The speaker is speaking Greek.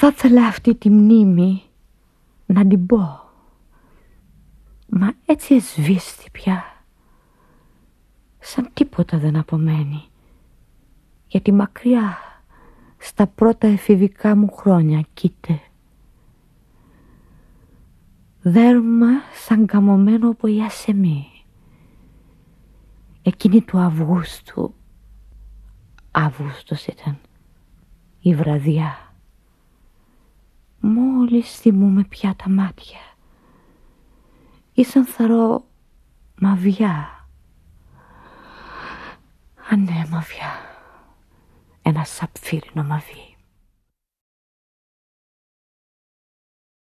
Θα ήθελα αυτή τη μνήμη να την πω. Μα έτσι εσβήστη πια. Σαν τίποτα δεν απομένει. Γιατί μακριά στα πρώτα εφηβικά μου χρόνια κοίτε. Δέρμα σαν καμωμένο από η ασεμή. Εκείνη του Αυγούστου. Αύγουστος ήταν. Η βραδιά. Μόλις θυμούμε πια τα μάτια. Ήσαν θαρώ μαβιά. Ανέμαβια. Ένα σαπφύρινο μαβί.